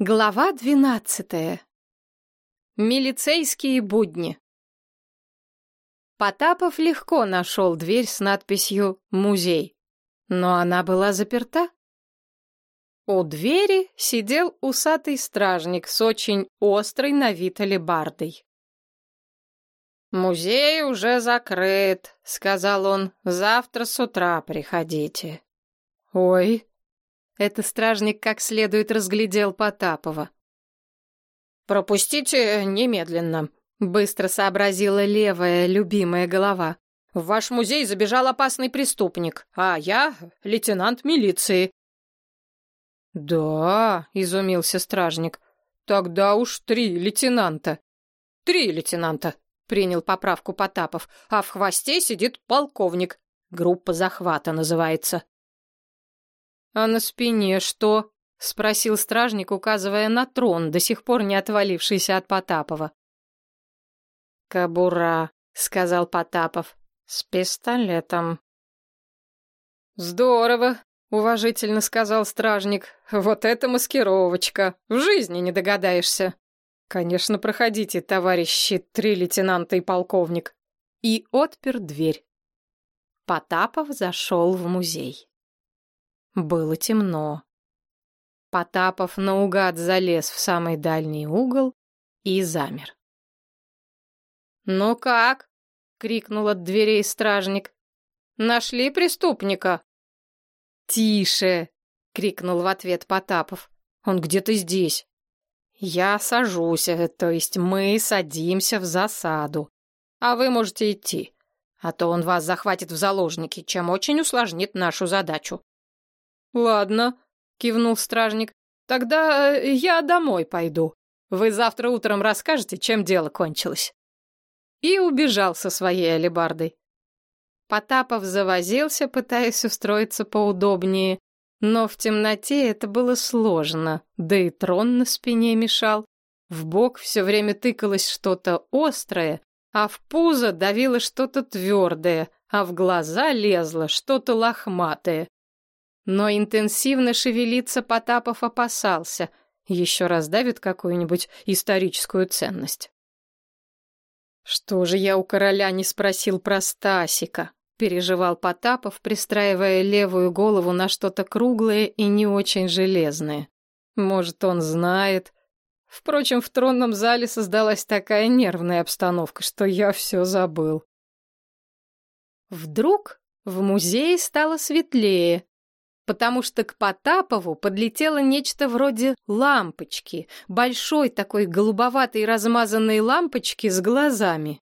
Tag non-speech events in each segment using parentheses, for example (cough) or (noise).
Глава двенадцатая. Милицейские будни. Потапов легко нашел дверь с надписью «Музей», но она была заперта. У двери сидел усатый стражник с очень острой на вид алебардой. «Музей уже закрыт», — сказал он, — «завтра с утра приходите». «Ой», это стражник как следует разглядел Потапова. «Пропустите немедленно», — быстро сообразила левая любимая голова. «В ваш музей забежал опасный преступник, а я — лейтенант милиции». «Да», — изумился стражник, — «тогда уж три лейтенанта». «Три лейтенанта», — принял поправку Потапов, «а в хвосте сидит полковник. Группа захвата называется». «А на спине что?» — спросил стражник, указывая на трон, до сих пор не отвалившийся от Потапова. «Кобура», — сказал Потапов, — «с пистолетом». «Здорово», — уважительно сказал стражник. «Вот это маскировочка! В жизни не догадаешься!» «Конечно, проходите, товарищи, три лейтенанта и полковник!» И отпер дверь. Потапов зашел в музей. Было темно. Потапов наугад залез в самый дальний угол и замер. «Ну как?» — крикнул от дверей стражник. «Нашли преступника?» «Тише!» — крикнул в ответ Потапов. «Он где-то здесь». «Я сажусь, э, то есть мы садимся в засаду. А вы можете идти, а то он вас захватит в заложники, чем очень усложнит нашу задачу». «Ладно», — кивнул стражник. «Тогда э, я домой пойду. Вы завтра утром расскажете, чем дело кончилось». И убежал со своей алебардой. Потапов завозился, пытаясь устроиться поудобнее, но в темноте это было сложно, да и трон на спине мешал. В бок все время тыкалось что-то острое, а в пузо давило что-то твердое, а в глаза лезло что-то лохматое. Но интенсивно шевелиться Потапов опасался. Еще раз давит какую-нибудь историческую ценность. «Что же я у короля не спросил про Стасика?» — переживал Потапов, пристраивая левую голову на что-то круглое и не очень железное. «Может, он знает?» Впрочем, в тронном зале создалась такая нервная обстановка, что я все забыл. Вдруг в музее стало светлее, потому что к Потапову подлетело нечто вроде лампочки, большой такой голубоватой размазанной лампочки с глазами.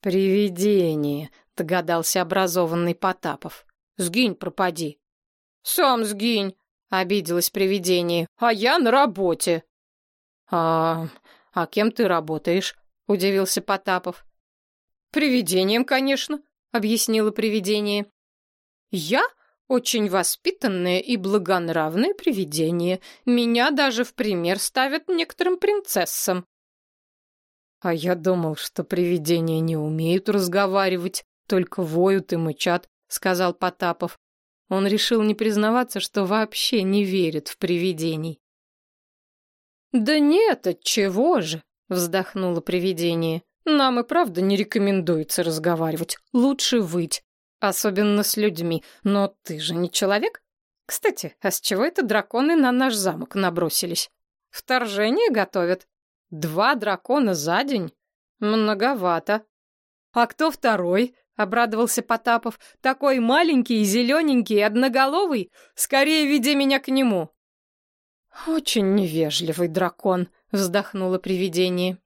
«Привидение», — догадался образованный Потапов. «Сгинь, пропади». «Сам сгинь», — обиделось привидение, — «а я на работе». «А... а кем ты работаешь?» — удивился Потапов. «Привидением, конечно», — объяснило привидение. «Я очень воспитанное и благонравное привидение. Меня даже в пример ставят некоторым принцессам. А я думал, что привидения не умеют разговаривать, только воют и мычат, сказал Потапов. Он решил не признаваться, что вообще не верит в привидений. Да нет, от чего же, вздохнуло привидение. Нам и правда не рекомендуется разговаривать, лучше выть. Особенно с людьми. Но ты же не человек? Кстати, а с чего это драконы на наш замок набросились? Вторжение готовят? Два дракона за день? Многовато. А кто второй? Обрадовался Потапов. Такой маленький, зелененький, одноголовый. Скорее веди меня к нему. Очень невежливый дракон, вздохнуло привидение.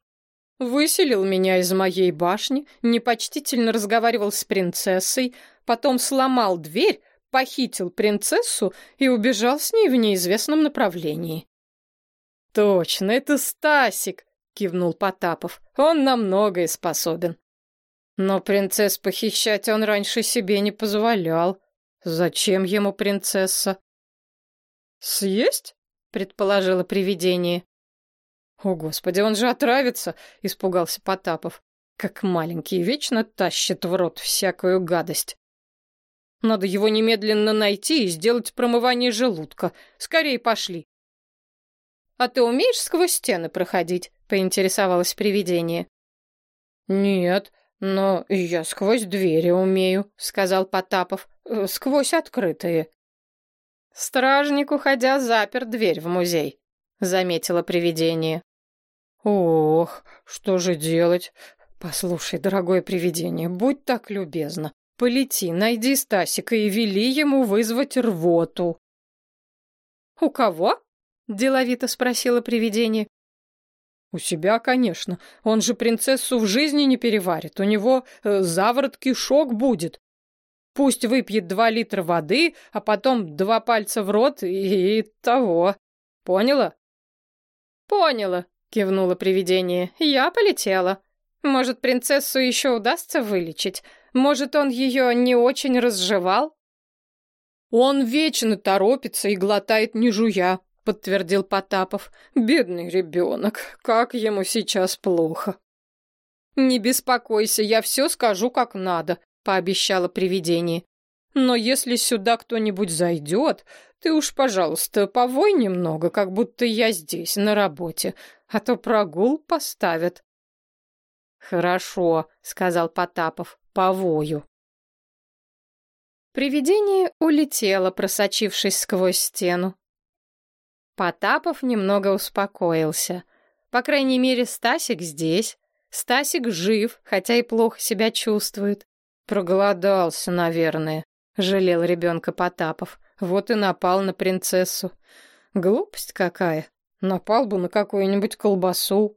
Выселил меня из моей башни, непочтительно разговаривал с принцессой, потом сломал дверь, похитил принцессу и убежал с ней в неизвестном направлении. «Точно, это Стасик!» — кивнул Потапов. «Он на многое способен». Но принцесс похищать он раньше себе не позволял. Зачем ему принцесса? «Съесть?» — предположило привидение. «О, Господи, он же отравится!» — испугался Потапов. «Как маленький, вечно тащит в рот всякую гадость. Надо его немедленно найти и сделать промывание желудка. Скорее пошли!» а ты умеешь сквозь стены проходить?» — поинтересовалось привидение. «Нет, но я сквозь двери умею», — сказал Потапов. «Э, «Сквозь открытые». «Стражник, уходя, запер дверь в музей», — заметило привидение. «Ох, что же делать? Послушай, дорогое привидение, будь так любезна. Полети, найди Стасика и вели ему вызвать рвоту». «У кого?» — деловито спросила привидение. «У себя, конечно. Он же принцессу в жизни не переварит. У него э, заворот кишок будет. Пусть выпьет два литра воды, а потом два пальца в рот и того. Поняла?» «Поняла», — кивнуло привидение. «Я полетела. Может, принцессу еще удастся вылечить? Может, он ее не очень разжевал?» «Он вечно торопится и глотает не жуя», — подтвердил Потапов. «Бедный ребенок, как ему сейчас плохо». «Не беспокойся, я все скажу как надо», — пообещала привидение. «Но если сюда кто-нибудь зайдет, ты уж, пожалуйста, повой немного, как будто я здесь, на работе, а то прогул поставят». «Хорошо», — сказал Потапов, — «повою». Привидение улетело, просочившись сквозь стену. Потапов немного успокоился. По крайней мере, Стасик здесь. Стасик жив, хотя и плохо себя чувствует. Проголодался, наверное, жалел ребенка Потапов. Вот и напал на принцессу. Глупость какая. Напал бы на какую-нибудь колбасу.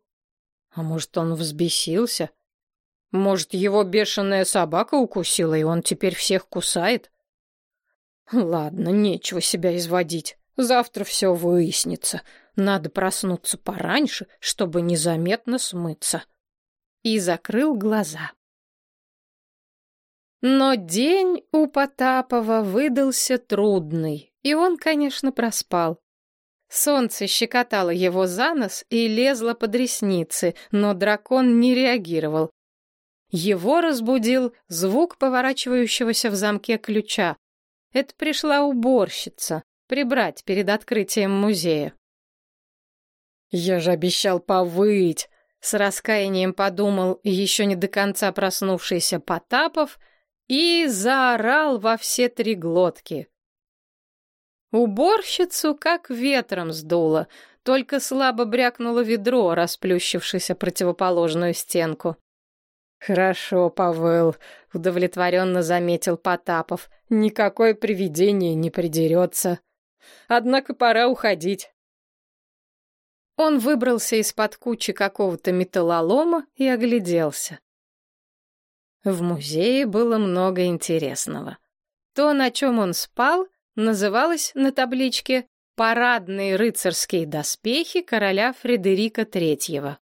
А может, он взбесился? Может, его бешеная собака укусила, и он теперь всех кусает? Ладно, нечего себя изводить. Завтра все выяснится. Надо проснуться пораньше, чтобы незаметно смыться. И закрыл глаза. Но день у Потапова выдался трудный, и он, конечно, проспал. Солнце щекотало его за нос и лезло под ресницы, но дракон не реагировал. Его разбудил звук поворачивающегося в замке ключа. Это пришла уборщица, прибрать перед открытием музея. «Я же обещал повыть!» — с раскаянием подумал еще не до конца проснувшийся Потапов и заорал во все три глотки. Уборщицу как ветром сдуло, только слабо брякнуло ведро, расплющившись о противоположную стенку. «Хорошо, Павел», — удовлетворенно заметил Потапов. «Никакое привидение не придерется. Однако пора уходить». Он выбрался из-под кучи какого-то металлолома и огляделся. В музее было много интересного. То, на чем он спал, называлось на табличке «Парадные рыцарские доспехи короля Фредерика Третьего».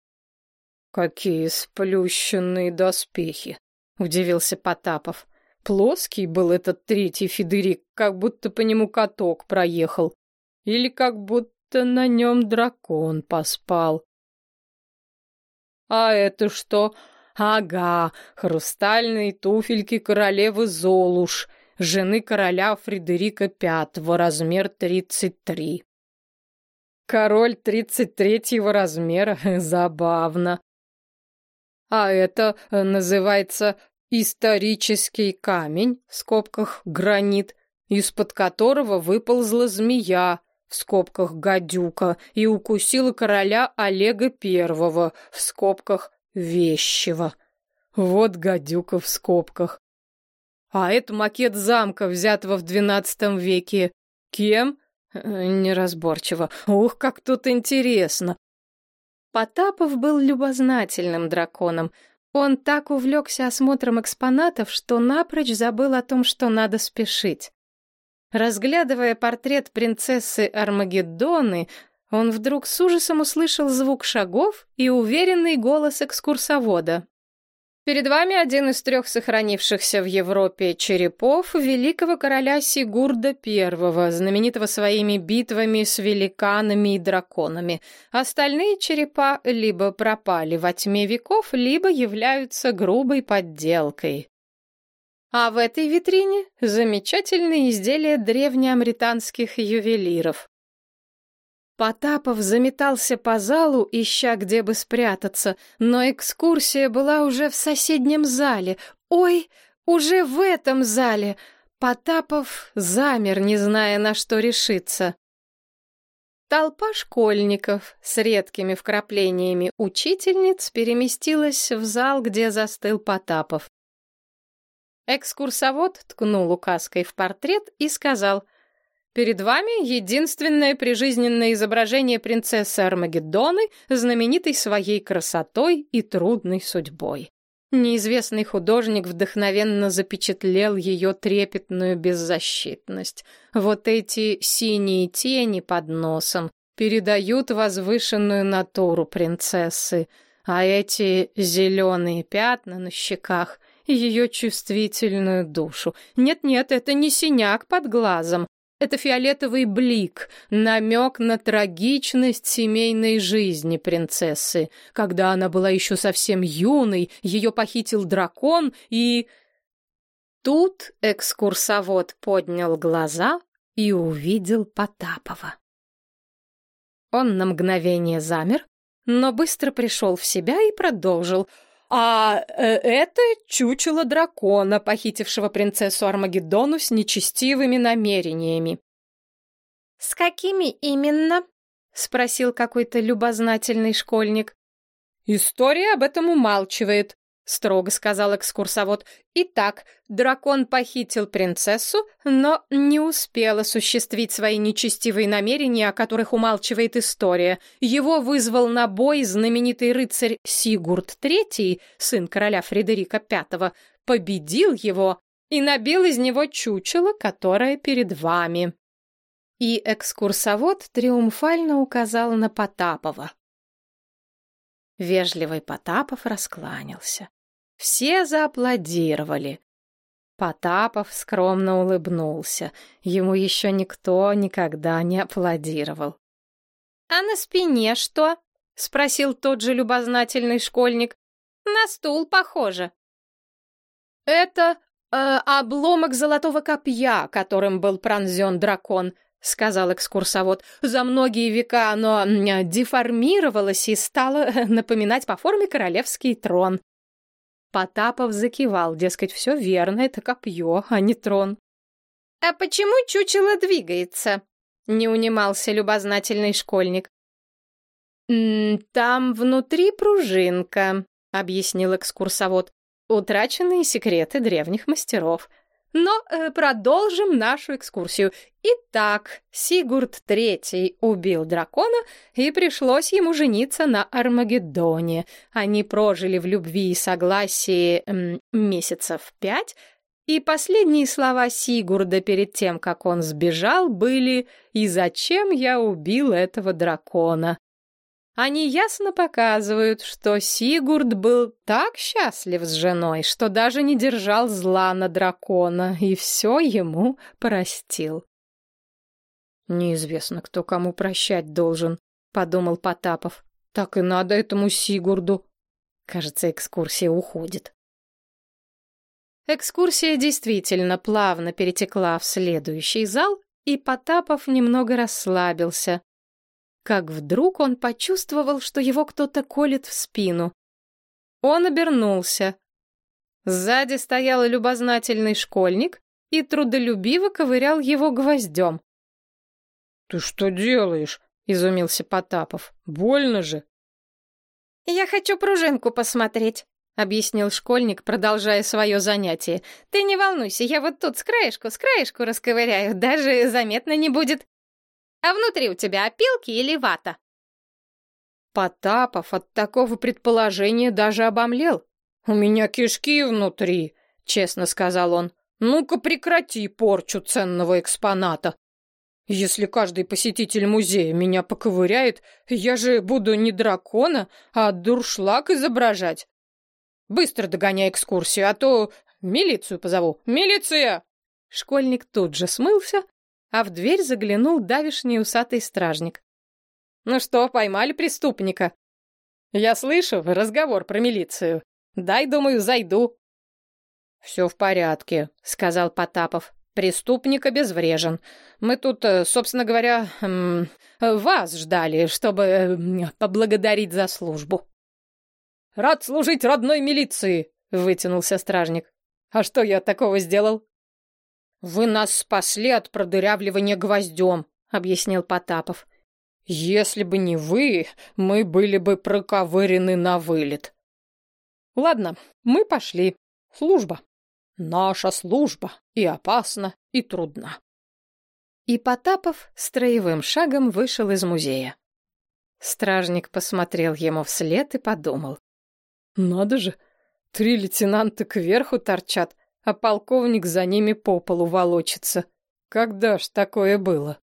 «Какие сплющенные доспехи!» — удивился Потапов. «Плоский был этот третий Федерик, как будто по нему каток проехал. Или как будто на нем дракон поспал». «А это что?» «Ага, хрустальные туфельки королевы Золуш, жены короля Фредерика V, размер 33». «Король тридцать третьего размера? (laughs) Забавно!» А это э, называется исторический камень, в скобках гранит, из-под которого выползла змея, в скобках гадюка, и укусила короля Олега Первого, в скобках вещего. Вот гадюка в скобках. А это макет замка, взятого в двенадцатом веке. Кем? Э, неразборчиво. Ух, как тут интересно. Потапов был любознательным драконом. Он так увлекся осмотром экспонатов, что напрочь забыл о том, что надо спешить. Разглядывая портрет принцессы Армагеддоны, он вдруг с ужасом услышал звук шагов и уверенный голос экскурсовода. Перед вами один из трех сохранившихся в Европе черепов великого короля Сигурда I, знаменитого своими битвами с великанами и драконами. Остальные черепа либо пропали во тьме веков, либо являются грубой подделкой. А в этой витрине замечательные изделия древнеамританских ювелиров. Потапов заметался по залу, ища где бы спрятаться, но экскурсия была уже в соседнем зале. Ой, уже в этом зале! Потапов замер, не зная, на что решиться. Толпа школьников с редкими вкраплениями учительниц переместилась в зал, где застыл Потапов. Экскурсовод ткнул указкой в портрет и сказал, «Перед вами единственное прижизненное изображение принцессы Армагеддоны, знаменитой своей красотой и трудной судьбой». Неизвестный художник вдохновенно запечатлел ее трепетную беззащитность. Вот эти синие тени под носом передают возвышенную натуру принцессы, а эти зеленые пятна на щеках — ее чувствительную душу. Нет-нет, это не синяк под глазом, это фиолетовый блик, намек на трагичность семейной жизни принцессы. Когда она была еще совсем юной, ее похитил дракон и... Тут экскурсовод поднял глаза и увидел Потапова. Он на мгновение замер, но быстро пришел в себя и продолжил — а э, это чучело дракона, похитившего принцессу Армагеддону с нечестивыми намерениями. «С какими именно?» — спросил какой-то любознательный школьник. «История об этом умалчивает», — строго сказал экскурсовод. «Итак, дракон похитил принцессу, но не успел осуществить свои нечестивые намерения, о которых умалчивает история. Его вызвал на бой знаменитый рыцарь Сигурд III, сын короля Фредерика V, победил его и набил из него чучело, которое перед вами». И экскурсовод триумфально указал на Потапова. Вежливый Потапов раскланялся. Все зааплодировали. Потапов скромно улыбнулся. Ему еще никто никогда не аплодировал. «А на спине что?» — спросил тот же любознательный школьник. «На стул похоже». «Это э, обломок золотого копья, которым был пронзен дракон», — сказал экскурсовод. «За многие века оно деформировалось и стало напоминать по форме королевский трон». Потапов закивал, дескать, все верно, это копье, а не трон. «А почему чучело двигается?» — не унимался любознательный школьник. «Там внутри пружинка», — объяснил экскурсовод. «Утраченные секреты древних мастеров. Но э, продолжим нашу экскурсию. Итак, Сигурд III убил дракона, и пришлось ему жениться на Армагеддоне. Они прожили в любви и согласии м, месяцев пять, и последние слова Сигурда перед тем, как он сбежал, были «И зачем я убил этого дракона?» Они ясно показывают, что Сигурд был так счастлив с женой, что даже не держал зла на дракона и все ему простил. «Неизвестно, кто кому прощать должен», — подумал Потапов. «Так и надо этому Сигурду». Кажется, экскурсия уходит. Экскурсия действительно плавно перетекла в следующий зал, и Потапов немного расслабился как вдруг он почувствовал, что его кто-то колет в спину. Он обернулся. Сзади стоял любознательный школьник и трудолюбиво ковырял его гвоздем. «Ты что делаешь?» — изумился Потапов. «Больно же!» «Я хочу пружинку посмотреть», — объяснил школьник, продолжая свое занятие. «Ты не волнуйся, я вот тут с краешку, с краешку расковыряю, даже заметно не будет». А внутри у тебя опилки или вата?» Потапов от такого предположения даже обомлел. «У меня кишки внутри», — честно сказал он. «Ну-ка прекрати порчу ценного экспоната. Если каждый посетитель музея меня поковыряет, я же буду не дракона, а дуршлаг изображать. Быстро догоняй экскурсию, а то милицию позову. Милиция!» Школьник тут же смылся, а в дверь заглянул давишний усатый стражник. «Ну что, поймали преступника?» «Я слышу разговор про милицию. Дай, думаю, зайду». «Все в порядке», — сказал Потапов. Преступник обезврежен. Мы тут, э, собственно говоря, вас ждали, чтобы поблагодарить за службу». «Рад служить родной милиции», — вытянулся стражник. «А что я такого сделал?» «Вы нас спасли от продырявливания гвоздем», — объяснил Потапов. «Если бы не вы, мы были бы проковырены на вылет». «Ладно, мы пошли. Служба. Наша служба и опасна, и трудна». И Потапов строевым шагом вышел из музея. Стражник посмотрел ему вслед и подумал. «Надо же, три лейтенанта кверху торчат, а полковник за ними по полу волочится. Когда ж такое было?»